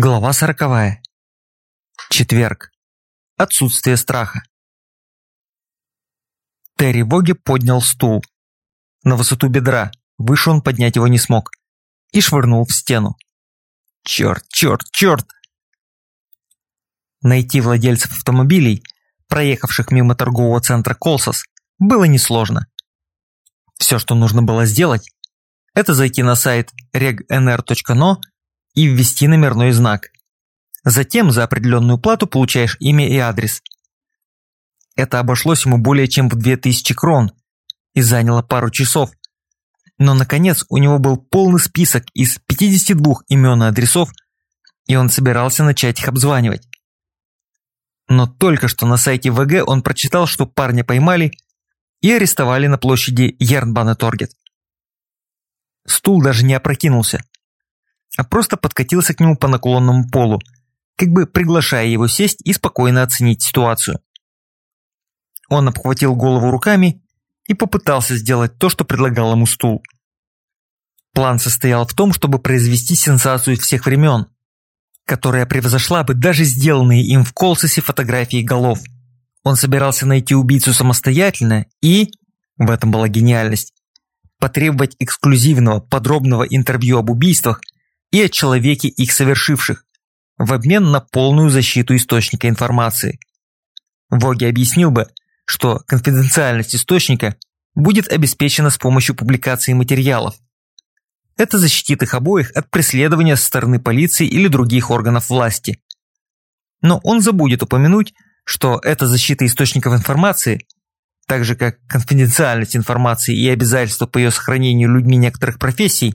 Глава сороковая. Четверг. Отсутствие страха. Терри Воги поднял стул. На высоту бедра, выше он поднять его не смог. И швырнул в стену. Черт, черт, черт! Найти владельцев автомобилей, проехавших мимо торгового центра Колсос, было несложно. Все, что нужно было сделать, это зайти на сайт regnr.no и ввести номерной знак. Затем за определенную плату получаешь имя и адрес. Это обошлось ему более чем в 2000 крон и заняло пару часов. Но наконец у него был полный список из 52 имен и адресов, и он собирался начать их обзванивать. Но только что на сайте ВГ он прочитал, что парня поймали и арестовали на площади Ернбана-Торгет. Стул даже не опрокинулся а просто подкатился к нему по наклонному полу, как бы приглашая его сесть и спокойно оценить ситуацию. Он обхватил голову руками и попытался сделать то, что предлагал ему стул. План состоял в том, чтобы произвести сенсацию всех времен, которая превзошла бы даже сделанные им в Колсосе фотографии голов. Он собирался найти убийцу самостоятельно и, в этом была гениальность, потребовать эксклюзивного подробного интервью об убийствах – и о человеке их совершивших, в обмен на полную защиту источника информации. Воги объяснил бы, что конфиденциальность источника будет обеспечена с помощью публикации материалов. Это защитит их обоих от преследования со стороны полиции или других органов власти. Но он забудет упомянуть, что эта защита источников информации, так же как конфиденциальность информации и обязательства по ее сохранению людьми некоторых профессий,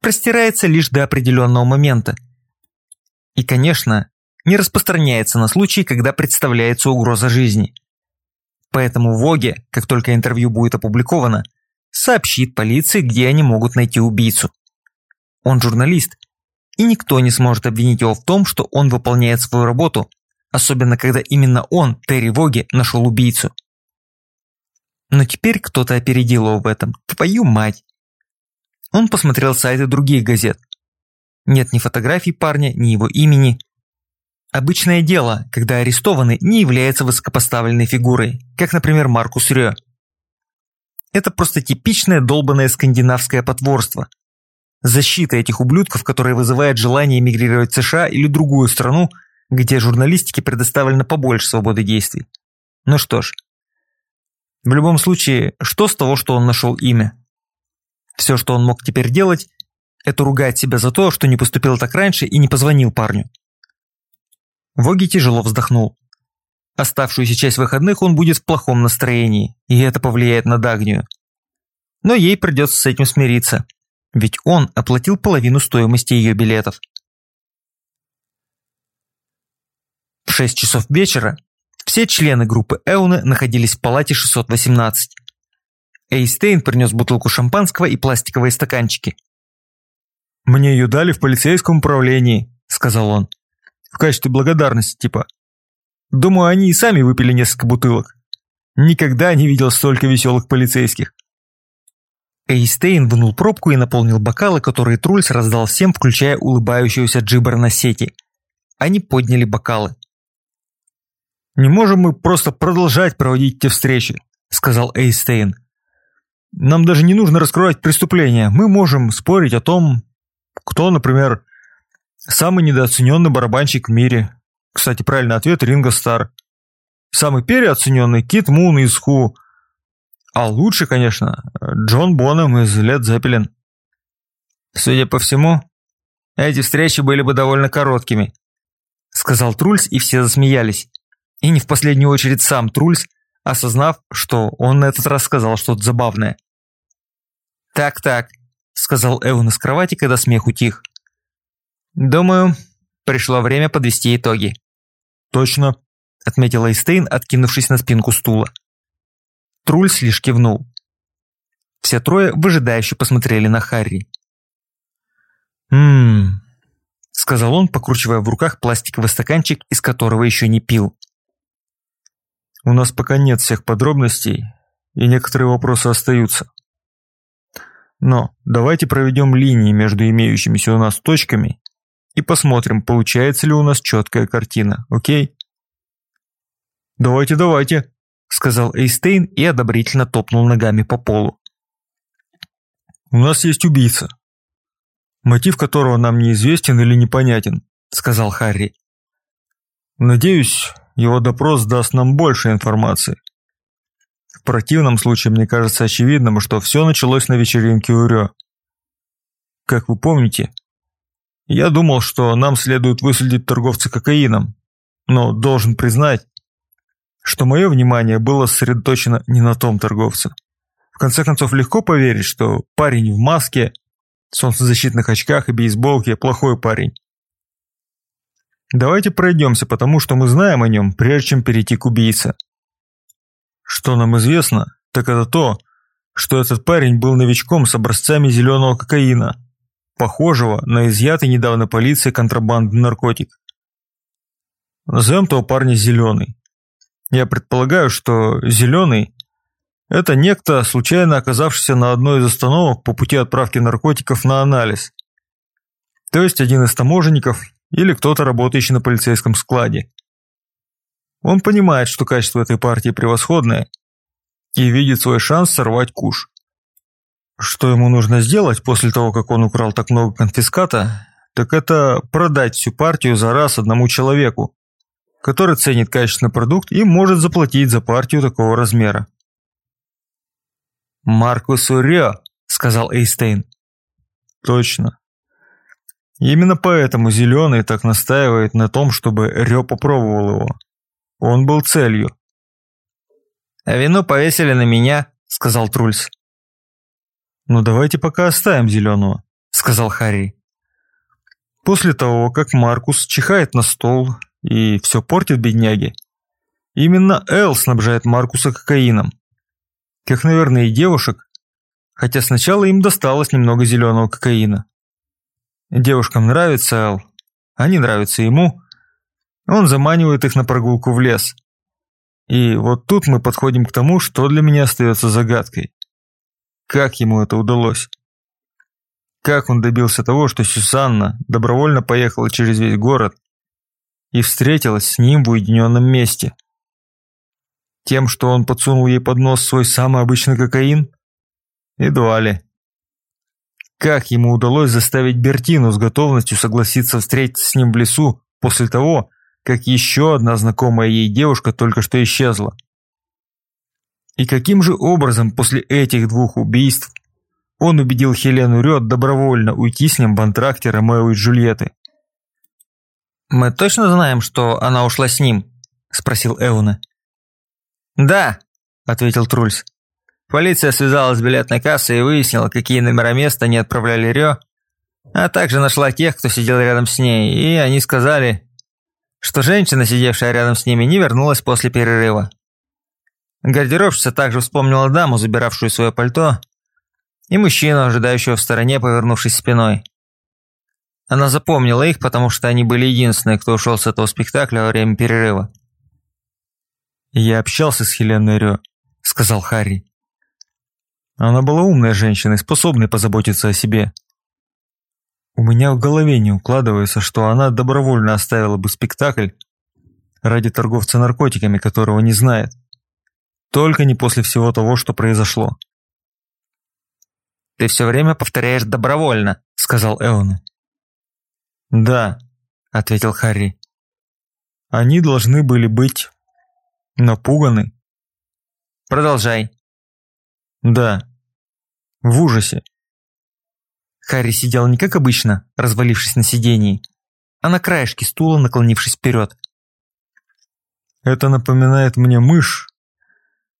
простирается лишь до определенного момента. И, конечно, не распространяется на случаи, когда представляется угроза жизни. Поэтому Воге, как только интервью будет опубликовано, сообщит полиции, где они могут найти убийцу. Он журналист, и никто не сможет обвинить его в том, что он выполняет свою работу, особенно когда именно он, Терри Воге, нашел убийцу. Но теперь кто-то опередил его в этом. Твою мать! Он посмотрел сайты других газет. Нет ни фотографий парня, ни его имени. Обычное дело, когда арестованный не является высокопоставленной фигурой, как, например, Маркус Рё. Это просто типичное долбанное скандинавское потворство. Защита этих ублюдков, которая вызывает желание эмигрировать в США или другую страну, где журналистике предоставлено побольше свободы действий. Ну что ж, в любом случае, что с того, что он нашел имя? Все, что он мог теперь делать, это ругать себя за то, что не поступил так раньше и не позвонил парню. Воги тяжело вздохнул. Оставшуюся часть выходных он будет в плохом настроении, и это повлияет на Дагнию. Но ей придется с этим смириться, ведь он оплатил половину стоимости ее билетов. В 6 часов вечера все члены группы Эуны находились в палате 618. Эйстейн принес бутылку шампанского и пластиковые стаканчики. «Мне ее дали в полицейском управлении», – сказал он. «В качестве благодарности, типа. Думаю, они и сами выпили несколько бутылок. Никогда не видел столько веселых полицейских». Эйстейн вынул пробку и наполнил бокалы, которые Трульс раздал всем, включая улыбающегося Джибера на сети. Они подняли бокалы. «Не можем мы просто продолжать проводить те встречи», – сказал Эйстейн. Нам даже не нужно раскрывать преступления. Мы можем спорить о том, кто, например, самый недооцененный барабанщик в мире. Кстати, правильный ответ – Ринго Стар. Самый переоцененный – Кит Мун из Ху. А лучше, конечно, Джон Бонем из Лед Зеппелин. Судя по всему, эти встречи были бы довольно короткими, сказал Трульс, и все засмеялись. И не в последнюю очередь сам Трульс, осознав, что он на этот раз сказал что-то забавное. «Так-так», – сказал Эван из кровати, когда смех утих. «Думаю, пришло время подвести итоги». «Точно», – отметил Эйстейн, откинувшись на спинку стула. Трульс лишь кивнул. Все трое выжидающе посмотрели на Харри. «Ммм», – сказал он, покручивая в руках пластиковый стаканчик, из которого еще не пил. У нас пока нет всех подробностей, и некоторые вопросы остаются. Но давайте проведем линии между имеющимися у нас точками и посмотрим, получается ли у нас четкая картина, окей? «Давайте, давайте», – сказал Эйстейн и одобрительно топнул ногами по полу. «У нас есть убийца, мотив которого нам неизвестен или непонятен», – сказал Харри. «Надеюсь, его допрос даст нам больше информации. Противном случае мне кажется очевидным, что все началось на вечеринке у Рё. Как вы помните, я думал, что нам следует выследить торговца кокаином, но должен признать, что мое внимание было сосредоточено не на том торговце. В конце концов, легко поверить, что парень в маске, солнцезащитных очках и бейсболке – плохой парень. Давайте пройдемся по тому, что мы знаем о нем, прежде чем перейти к убийце. Что нам известно, так это то, что этот парень был новичком с образцами зеленого кокаина – похожего на изъятый недавно полицией контрабандный наркотик. Назовем того парня Зеленый. Я предполагаю, что Зеленый – это некто, случайно оказавшийся на одной из остановок по пути отправки наркотиков на анализ. То есть один из таможенников или кто-то, работающий на полицейском складе. Он понимает, что качество этой партии превосходное и видит свой шанс сорвать куш. Что ему нужно сделать после того, как он украл так много конфиската, так это продать всю партию за раз одному человеку, который ценит качественный продукт и может заплатить за партию такого размера. «Маркус Урё», — сказал Эйстейн. «Точно. Именно поэтому Зеленый так настаивает на том, чтобы Рё попробовал его. Он был целью». «А вину повесили на меня», — сказал Трульс. «Ну давайте пока оставим зеленого», — сказал Харри. После того, как Маркус чихает на стол и все портит бедняги, именно Эл снабжает Маркуса кокаином. Как, наверное, и девушек, хотя сначала им досталось немного зеленого кокаина. Девушкам нравится Эл, они нравятся ему. Он заманивает их на прогулку в лес. И вот тут мы подходим к тому, что для меня остается загадкой. Как ему это удалось? Как он добился того, что Сюсанна добровольно поехала через весь город и встретилась с ним в уединенном месте? Тем, что он подсунул ей под нос свой самый обычный кокаин? Едва ли. Как ему удалось заставить Бертину с готовностью согласиться встретиться с ним в лесу после того, как еще одна знакомая ей девушка только что исчезла? И каким же образом после этих двух убийств он убедил Хелену Рёд добровольно уйти с ним в антракте Ромео и Джульетты? «Мы точно знаем, что она ушла с ним?» – спросил Эуна. «Да», – ответил Трульс. Полиция связалась с билетной кассой и выяснила, какие номера места не отправляли Рё, а также нашла тех, кто сидел рядом с ней, и они сказали, что женщина, сидевшая рядом с ними, не вернулась после перерыва. Гардеробщица также вспомнила даму, забиравшую свое пальто, и мужчину, ожидающего в стороне, повернувшись спиной. Она запомнила их, потому что они были единственные, кто ушел с этого спектакля во время перерыва. «Я общался с Хеленой Рё», — сказал Харри. Она была умная женщина и способной позаботиться о себе. У меня в голове не укладывается, что она добровольно оставила бы спектакль ради торговца наркотиками, которого не знает. Только не после всего того, что произошло. «Ты все время повторяешь «добровольно», — сказал Эон. «Да», — ответил Харри. «Они должны были быть напуганы». «Продолжай». «Да, в ужасе». Харри сидел не как обычно, развалившись на сидении, а на краешке стула, наклонившись вперед. «Это напоминает мне мышь,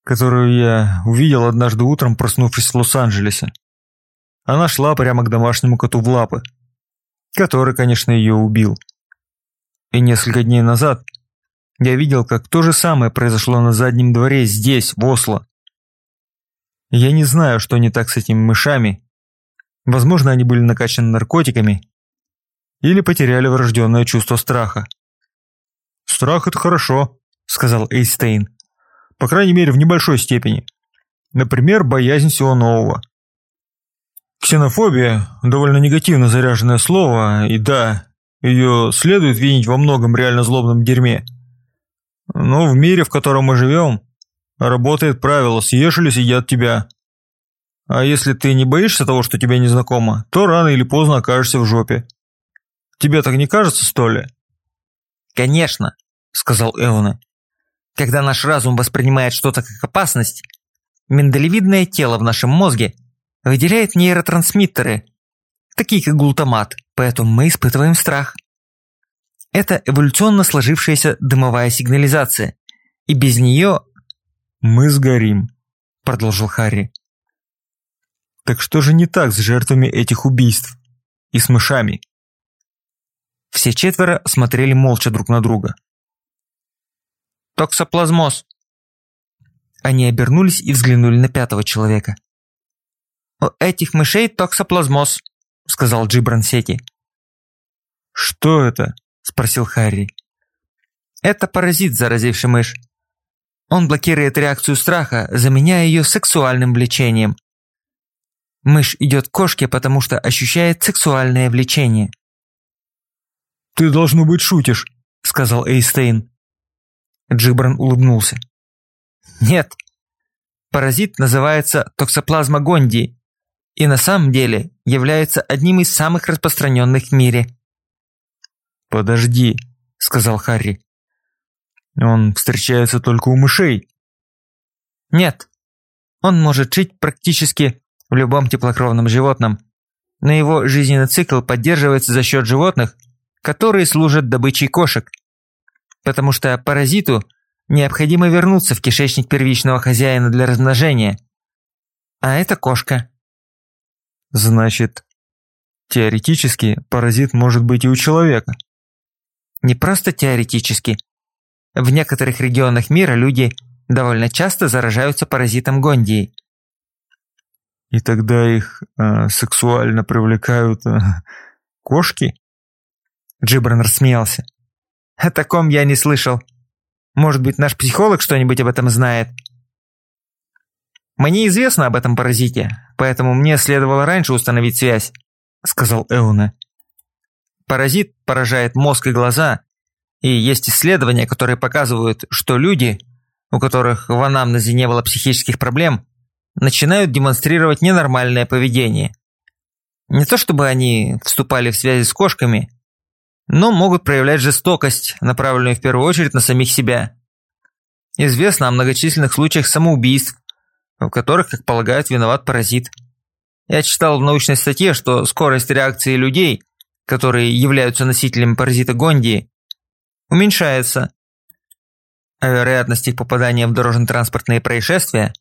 которую я увидел однажды утром, проснувшись в Лос-Анджелесе. Она шла прямо к домашнему коту в лапы, который, конечно, ее убил. И несколько дней назад я видел, как то же самое произошло на заднем дворе здесь, в Осло. Я не знаю, что не так с этими мышами. Возможно, они были накачаны наркотиками или потеряли врожденное чувство страха. «Страх – это хорошо», – сказал Эйстейн. По крайней мере, в небольшой степени. Например, боязнь всего нового. Ксенофобия – довольно негативно заряженное слово, и да, ее следует винить во многом реально злобном дерьме. Но в мире, в котором мы живем, работает правило «съешь или съедят тебя». А если ты не боишься того, что тебе незнакомо, то рано или поздно окажешься в жопе. Тебе так не кажется, что? «Конечно», — сказал Эона. «Когда наш разум воспринимает что-то как опасность, миндалевидное тело в нашем мозге выделяет нейротрансмиттеры, такие как глутамат, поэтому мы испытываем страх. Это эволюционно сложившаяся дымовая сигнализация, и без нее... «Мы сгорим», — продолжил Харри. «Так что же не так с жертвами этих убийств? И с мышами?» Все четверо смотрели молча друг на друга. «Токсоплазмоз!» Они обернулись и взглянули на пятого человека. «У этих мышей токсоплазмоз», — сказал Джибран Сети. «Что это?» — спросил Харри. «Это паразит, заразивший мышь. Он блокирует реакцию страха, заменяя ее сексуальным влечением. Мышь идет к кошке, потому что ощущает сексуальное влечение. «Ты, должно быть, шутишь», — сказал Эйстейн. Джибран улыбнулся. «Нет. Паразит называется токсоплазма гонди и на самом деле является одним из самых распространенных в мире». «Подожди», — сказал Харри. «Он встречается только у мышей». «Нет. Он может жить практически в любом теплокровном животном, но его жизненный цикл поддерживается за счет животных, которые служат добычей кошек. Потому что паразиту необходимо вернуться в кишечник первичного хозяина для размножения. А это кошка. Значит, теоретически паразит может быть и у человека. Не просто теоретически. В некоторых регионах мира люди довольно часто заражаются паразитом гондии. И тогда их э, сексуально привлекают э, кошки? Джибран рассмеялся. «О таком я не слышал. Может быть, наш психолог что-нибудь об этом знает?» «Мне известно об этом паразите, поэтому мне следовало раньше установить связь», сказал Эуна. «Паразит поражает мозг и глаза, и есть исследования, которые показывают, что люди, у которых в анамнезе не было психических проблем, начинают демонстрировать ненормальное поведение. Не то чтобы они вступали в связи с кошками, но могут проявлять жестокость, направленную в первую очередь на самих себя. Известно о многочисленных случаях самоубийств, в которых, как полагают, виноват паразит. Я читал в научной статье, что скорость реакции людей, которые являются носителями паразита Гондии, уменьшается, а вероятность их попадания в дорожно-транспортные происшествия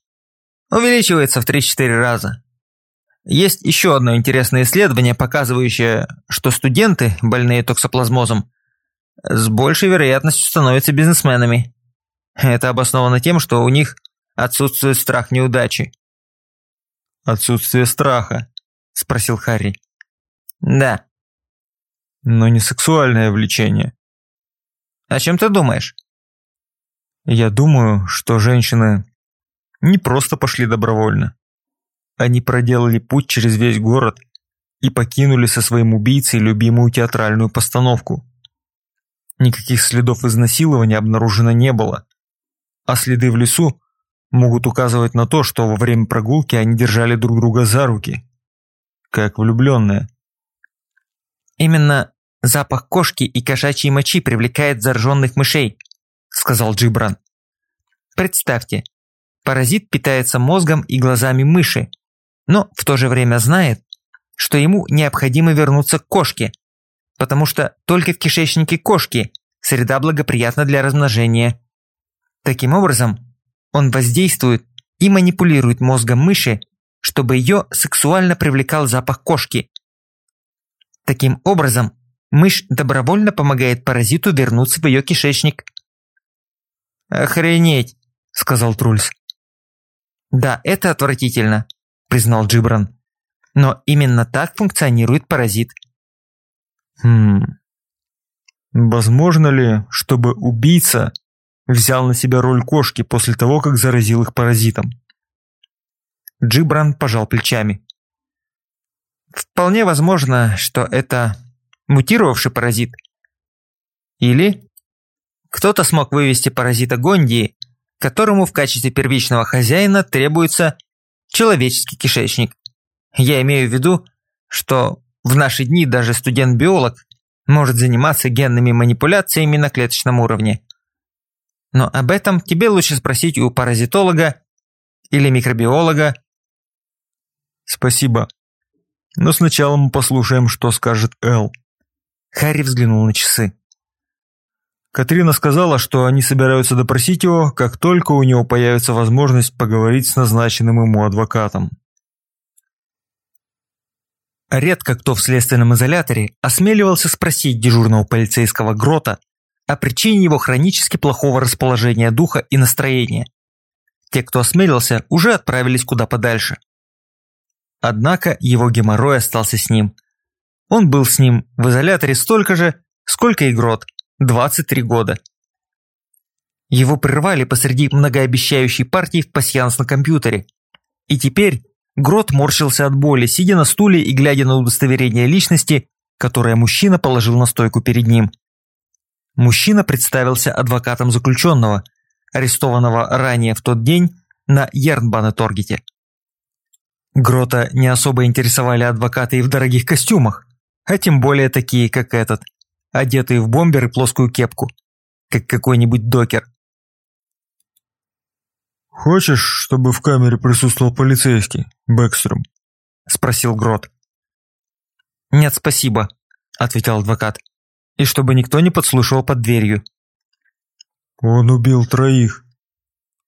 увеличивается в 3-4 раза. Есть еще одно интересное исследование, показывающее, что студенты, больные токсоплазмозом, с большей вероятностью становятся бизнесменами. Это обосновано тем, что у них отсутствует страх неудачи. «Отсутствие страха?» – спросил Харри. «Да». «Но не сексуальное влечение». «О чем ты думаешь?» «Я думаю, что женщины не просто пошли добровольно. Они проделали путь через весь город и покинули со своим убийцей любимую театральную постановку. Никаких следов изнасилования обнаружено не было, а следы в лесу могут указывать на то, что во время прогулки они держали друг друга за руки, как влюбленные. «Именно запах кошки и кошачьей мочи привлекает зараженных мышей», сказал Джибран. «Представьте, паразит питается мозгом и глазами мыши, но в то же время знает, что ему необходимо вернуться к кошке, потому что только в кишечнике кошки среда благоприятна для размножения. Таким образом, он воздействует и манипулирует мозгом мыши, чтобы ее сексуально привлекал запах кошки. Таким образом, мышь добровольно помогает паразиту вернуться в ее кишечник. «Охренеть!» – сказал Трульс. «Да, это отвратительно признал Джибран. Но именно так функционирует паразит. Хм. Возможно ли, чтобы убийца взял на себя роль кошки после того, как заразил их паразитом? Джибран пожал плечами. Вполне возможно, что это мутировавший паразит. Или кто-то смог вывести паразита Гондии, которому в качестве первичного хозяина требуется человеческий кишечник. Я имею в виду, что в наши дни даже студент-биолог может заниматься генными манипуляциями на клеточном уровне. Но об этом тебе лучше спросить у паразитолога или микробиолога. Спасибо. Но сначала мы послушаем, что скажет Эл. Харри взглянул на часы. Катрина сказала, что они собираются допросить его, как только у него появится возможность поговорить с назначенным ему адвокатом. Редко кто в следственном изоляторе осмеливался спросить дежурного полицейского Грота о причине его хронически плохого расположения духа и настроения. Те, кто осмелился, уже отправились куда подальше. Однако его геморрой остался с ним. Он был с ним в изоляторе столько же, сколько и Грот – 23 года. Его прервали посреди многообещающей партии в пасьянс на компьютере. И теперь Грот морщился от боли, сидя на стуле и глядя на удостоверение личности, которое мужчина положил на стойку перед ним. Мужчина представился адвокатом заключенного, арестованного ранее в тот день на Ернбане-Торгете. Грота не особо интересовали адвокаты и в дорогих костюмах, а тем более такие, как этот, одетые в бомбер и плоскую кепку, как какой-нибудь докер. «Хочешь, чтобы в камере присутствовал полицейский, Бэкстром?» – спросил Грот. «Нет, спасибо», – ответил адвокат. «И чтобы никто не подслушивал под дверью». «Он убил троих».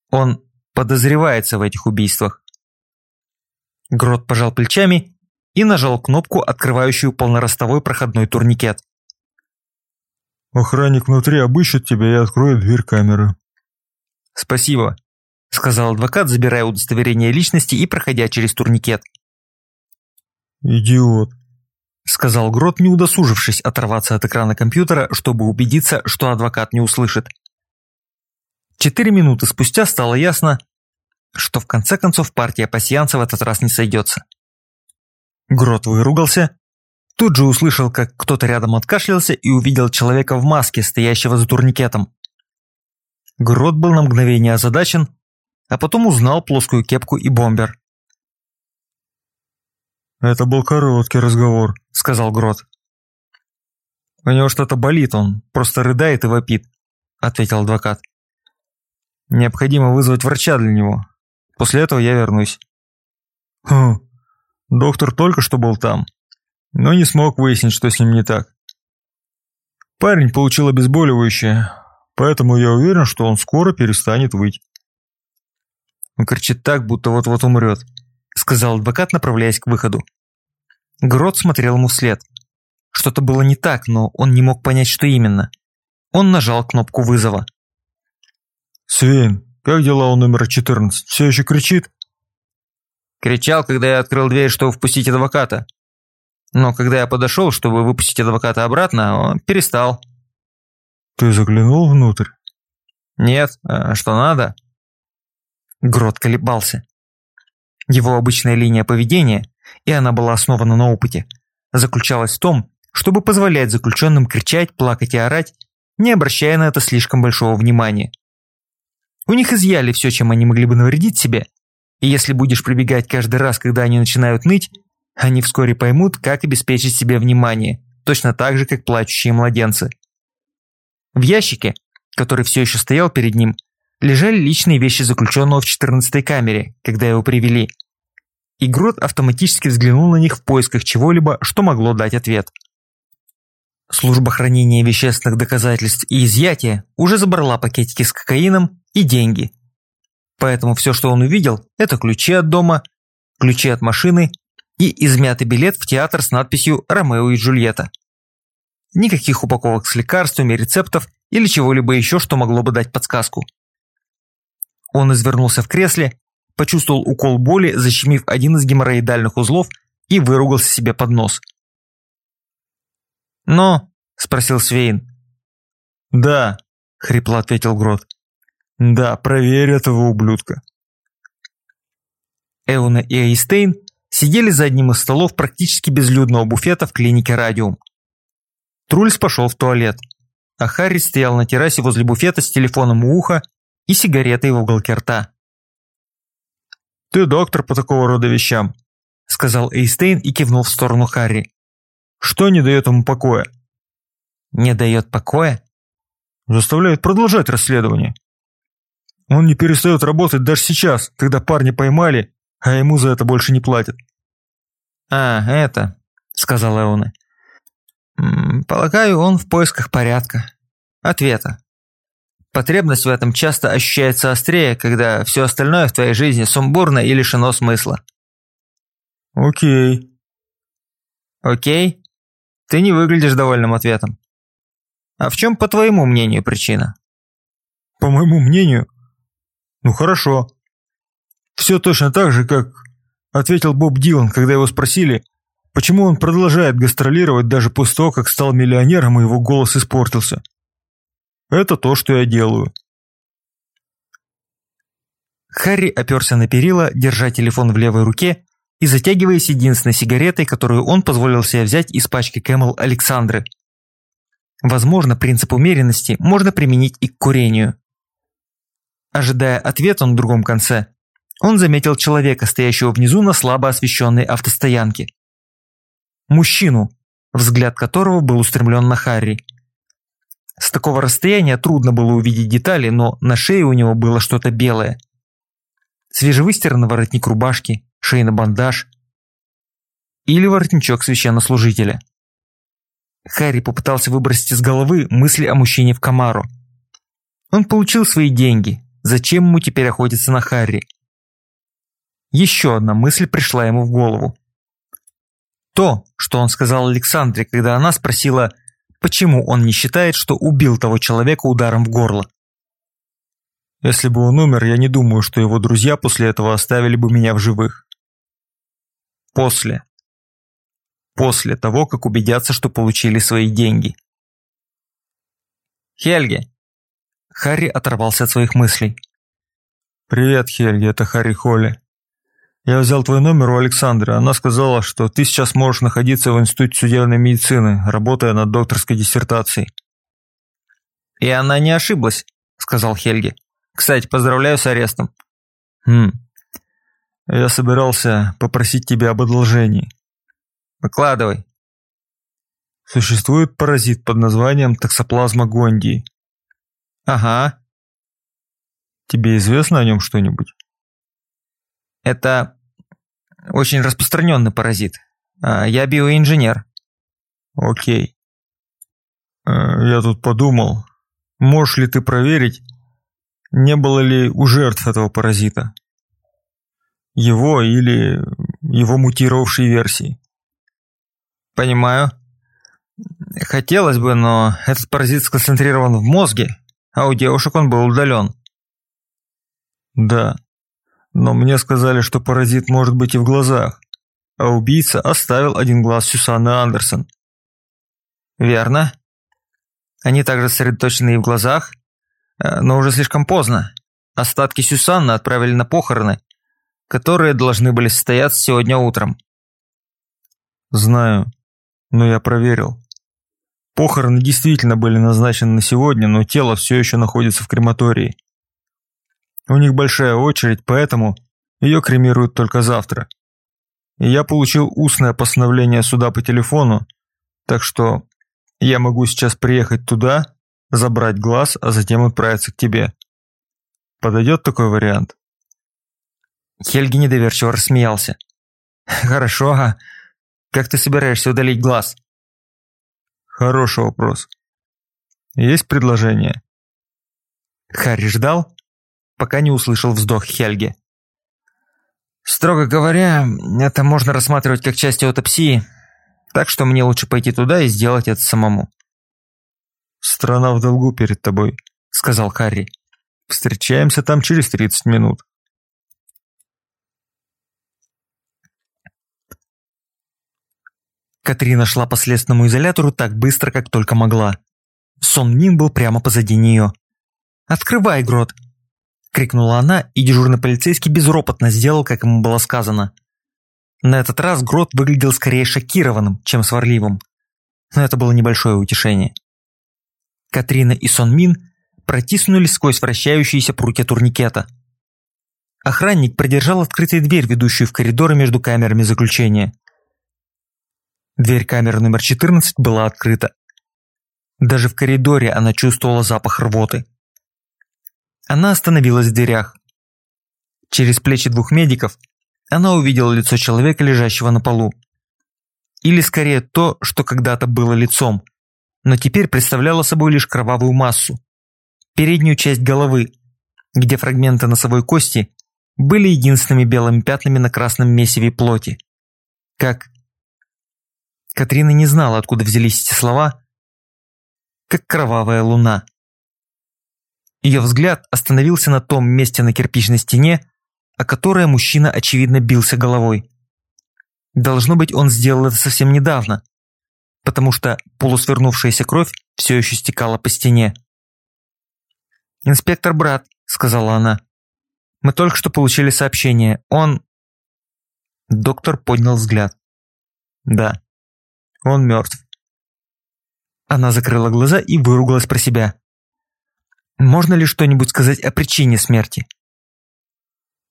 «Он подозревается в этих убийствах». Грот пожал плечами и нажал кнопку, открывающую полноростовой проходной турникет. «Охранник внутри обыщет тебя и откроет дверь камеры». «Спасибо», – сказал адвокат, забирая удостоверение личности и проходя через турникет. «Идиот», – сказал Грот, не удосужившись оторваться от экрана компьютера, чтобы убедиться, что адвокат не услышит. Четыре минуты спустя стало ясно, что в конце концов партия пасьянца в этот раз не сойдется. Грот выругался, тут же услышал, как кто-то рядом откашлялся и увидел человека в маске, стоящего за турникетом. Грот был на мгновение озадачен, а потом узнал плоскую кепку и бомбер. «Это был короткий разговор», — сказал Грот. «У него что-то болит, он просто рыдает и вопит», — ответил адвокат. «Необходимо вызвать врача для него. После этого я вернусь». «Хм, доктор только что был там, но не смог выяснить, что с ним не так. Парень получил обезболивающее, поэтому я уверен, что он скоро перестанет выть». Он кричит так, будто вот-вот умрет, сказал адвокат, направляясь к выходу. Грот смотрел ему вслед. Что-то было не так, но он не мог понять, что именно. Он нажал кнопку вызова. «Свейн, как дела у номера 14? Все еще кричит?» Кричал, когда я открыл дверь, чтобы впустить адвоката. Но когда я подошел, чтобы выпустить адвоката обратно, он перестал. «Ты заглянул внутрь?» «Нет, а что надо?» Грот колебался. Его обычная линия поведения, и она была основана на опыте, заключалась в том, чтобы позволять заключенным кричать, плакать и орать, не обращая на это слишком большого внимания. У них изъяли все, чем они могли бы навредить себе, и если будешь прибегать каждый раз, когда они начинают ныть, они вскоре поймут, как обеспечить себе внимание, точно так же, как плачущие младенцы. В ящике, который все еще стоял перед ним, лежали личные вещи заключенного в 14-й камере, когда его привели. И Грот автоматически взглянул на них в поисках чего-либо, что могло дать ответ. Служба хранения вещественных доказательств и изъятия уже забрала пакетики с кокаином и деньги. Поэтому все, что он увидел, это ключи от дома, ключи от машины и измятый билет в театр с надписью «Ромео и Джульетта». Никаких упаковок с лекарствами, рецептов или чего-либо еще, что могло бы дать подсказку. Он извернулся в кресле, почувствовал укол боли, защемив один из геморроидальных узлов и выругался себе под нос. «Но?» – спросил Свейн. «Да», – хрипло ответил Грот. «Да, проверь этого ублюдка». Эуна и Эйстейн сидели за одним из столов практически безлюдного буфета в клинике «Радиум». Трульс пошел в туалет, а Харри стоял на террасе возле буфета с телефоном у уха и сигаретой в уголке рта. «Ты доктор по такого рода вещам», – сказал Эйстейн и кивнул в сторону Харри. «Что не дает ему покоя?» «Не дает покоя?» «Заставляет продолжать расследование. Он не перестает работать даже сейчас, когда парня поймали, а ему за это больше не платят». «А, это», – сказал Эоне. «Полагаю, он в поисках порядка. Ответа. Потребность в этом часто ощущается острее, когда все остальное в твоей жизни сумбурно и лишено смысла». «Окей». «Окей? Ты не выглядишь довольным ответом. А в чем, по твоему мнению, причина?» «По моему мнению? Ну хорошо. Все точно так же, как ответил Боб Дилан, когда его спросили, почему он продолжает гастролировать даже после того, как стал миллионером и его голос испортился. Это то, что я делаю. Харри оперся на перила, держа телефон в левой руке и затягиваясь единственной сигаретой, которую он позволил себе взять из пачки Кэмел Александры. Возможно, принцип умеренности можно применить и к курению. Ожидая ответа на другом конце, он заметил человека, стоящего внизу на слабо освещенной автостоянке. Мужчину, взгляд которого был устремлен на Харри. С такого расстояния трудно было увидеть детали, но на шее у него было что-то белое. Свежевыстиранный воротник рубашки, шейный бандаж или воротничок священнослужителя. Харри попытался выбросить из головы мысли о мужчине в Камару. Он получил свои деньги, зачем ему теперь охотиться на Харри? Еще одна мысль пришла ему в голову. То, что он сказал Александре, когда она спросила, почему он не считает, что убил того человека ударом в горло. Если бы он умер, я не думаю, что его друзья после этого оставили бы меня в живых. После. После того, как убедятся, что получили свои деньги. Хельги. Харри оторвался от своих мыслей. «Привет, Хельги, это Харри Холли. Я взял твой номер у Александры. Она сказала, что ты сейчас можешь находиться в Институте судебной медицины, работая над докторской диссертацией. И она не ошиблась, сказал Хельги. Кстати, поздравляю с арестом. Хм. Я собирался попросить тебя об одолжении. Выкладывай. Существует паразит под названием токсоплазма гондии. Ага. Тебе известно о нем что-нибудь? Это очень распространенный паразит. А, я биоинженер. Окей. Э, я тут подумал, можешь ли ты проверить, не было ли у жертв этого паразита? Его или его мутировавшей версии? Понимаю. Хотелось бы, но этот паразит сконцентрирован в мозге, а у девушек он был удален. Да. Но мне сказали, что паразит может быть и в глазах, а убийца оставил один глаз Сюсанны Андерсон. Верно. Они также сосредоточены и в глазах, э, но уже слишком поздно. Остатки Сюсанны отправили на похороны, которые должны были состояться сегодня утром. Знаю, но я проверил. Похороны действительно были назначены на сегодня, но тело все еще находится в крематории. У них большая очередь, поэтому ее кремируют только завтра. И я получил устное постановление суда по телефону, так что я могу сейчас приехать туда, забрать глаз, а затем отправиться к тебе. Подойдет такой вариант? Хельги недоверчиво рассмеялся. «Хорошо, а как ты собираешься удалить глаз?» «Хороший вопрос. Есть предложение?» Харри ждал, пока не услышал вздох Хельги. «Строго говоря, это можно рассматривать как часть аутопсии, так что мне лучше пойти туда и сделать это самому». «Страна в долгу перед тобой», — сказал Харри. «Встречаемся там через 30 минут». Катрина шла по следственному изолятору так быстро, как только могла. Сон Нин был прямо позади нее. «Открывай, Грот!» Крикнула она, и дежурный полицейский безропотно сделал, как ему было сказано. На этот раз Грот выглядел скорее шокированным, чем сварливым. но это было небольшое утешение. Катрина и Сон Мин протиснулись сквозь вращающиеся прутья турникета. Охранник продержал открытой дверь, ведущую в коридоры между камерами заключения. Дверь камеры номер 14 была открыта. Даже в коридоре она чувствовала запах рвоты. Она остановилась в дверях. Через плечи двух медиков она увидела лицо человека, лежащего на полу. Или скорее то, что когда-то было лицом, но теперь представляло собой лишь кровавую массу. Переднюю часть головы, где фрагменты носовой кости были единственными белыми пятнами на красном месиве плоти. Как... Катрина не знала, откуда взялись эти слова, как кровавая луна. Ее взгляд остановился на том месте на кирпичной стене, о которое мужчина, очевидно, бился головой. Должно быть, он сделал это совсем недавно, потому что полусвернувшаяся кровь все еще стекала по стене. «Инспектор Брат», — сказала она, — «мы только что получили сообщение. Он...» Доктор поднял взгляд. «Да, он мертв». Она закрыла глаза и выругалась про себя. «Можно ли что-нибудь сказать о причине смерти?»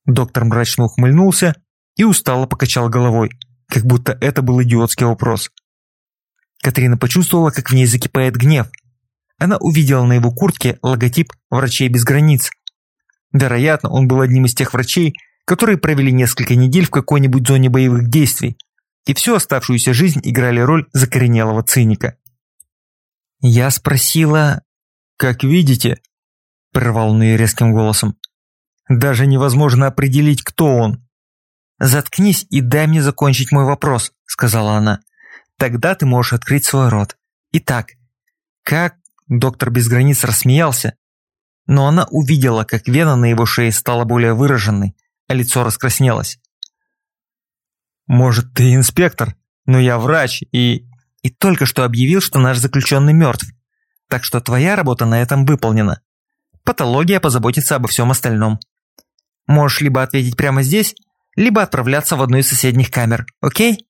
Доктор мрачно ухмыльнулся и устало покачал головой как будто это был идиотский вопрос. Катрина почувствовала, как в ней закипает гнев. Она увидела на его куртке логотип «Врачей без границ». Вероятно, он был одним из тех врачей, которые провели несколько недель в какой-нибудь зоне боевых действий и всю оставшуюся жизнь играли роль закоренелого циника. Я спросила, «Как видите», – прервал он ее резким голосом, «даже невозможно определить, кто он. «Заткнись и дай мне закончить мой вопрос», – сказала она. «Тогда ты можешь открыть свой рот. Итак, как...» – доктор без границ рассмеялся. Но она увидела, как вена на его шее стала более выраженной, а лицо раскраснелось. «Может, ты инспектор, но я врач и...» «И только что объявил, что наш заключенный мертв. Так что твоя работа на этом выполнена. Патология позаботится обо всем остальном. Можешь либо ответить прямо здесь, либо отправляться в одну из соседних камер, окей?»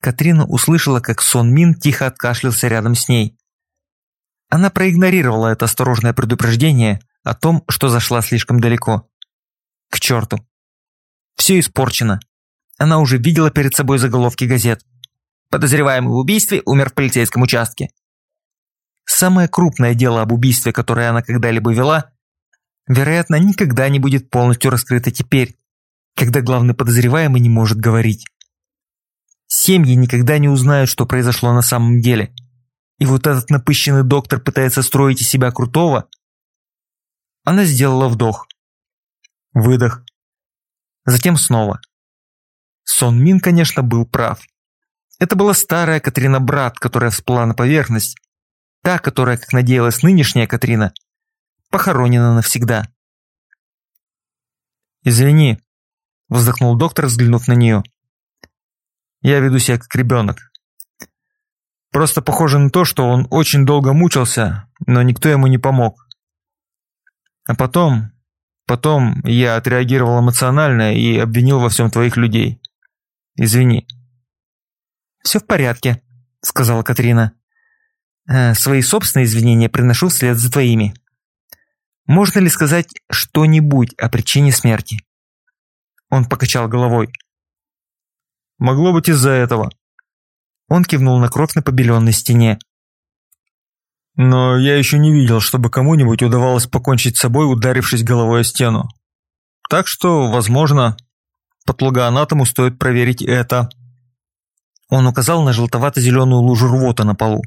Катрина услышала, как Сон Мин тихо откашлялся рядом с ней. Она проигнорировала это осторожное предупреждение о том, что зашла слишком далеко. К черту. Все испорчено. Она уже видела перед собой заголовки газет. Подозреваемый в убийстве умер в полицейском участке. Самое крупное дело об убийстве, которое она когда-либо вела, вероятно, никогда не будет полностью раскрыто теперь, когда главный подозреваемый не может говорить. Семьи никогда не узнают, что произошло на самом деле. И вот этот напыщенный доктор пытается строить из себя крутого. Она сделала вдох. Выдох. Затем снова. Сон Мин, конечно, был прав. Это была старая Катрина Брат, которая всплыла на поверхность. Та, которая, как надеялась нынешняя Катрина, похоронена навсегда. «Извини», Вздохнул доктор, взглянув на нее. Я веду себя как ребенок. Просто похоже на то, что он очень долго мучился, но никто ему не помог. А потом, потом я отреагировал эмоционально и обвинил во всем твоих людей. Извини. «Все в порядке», — сказала Катрина. «Э, «Свои собственные извинения приношу вслед за твоими. Можно ли сказать что-нибудь о причине смерти?» Он покачал головой. «Могло быть из-за этого». Он кивнул на кровь на побеленной стене. «Но я еще не видел, чтобы кому-нибудь удавалось покончить с собой, ударившись головой о стену. Так что, возможно, патологоанатому стоит проверить это». Он указал на желтовато-зеленую лужу рвота на полу.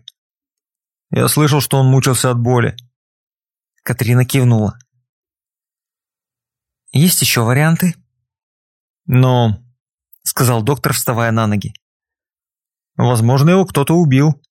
«Я слышал, что он мучился от боли». Катрина кивнула. «Есть еще варианты?» «Но...» – сказал доктор, вставая на ноги. «Возможно, его кто-то убил.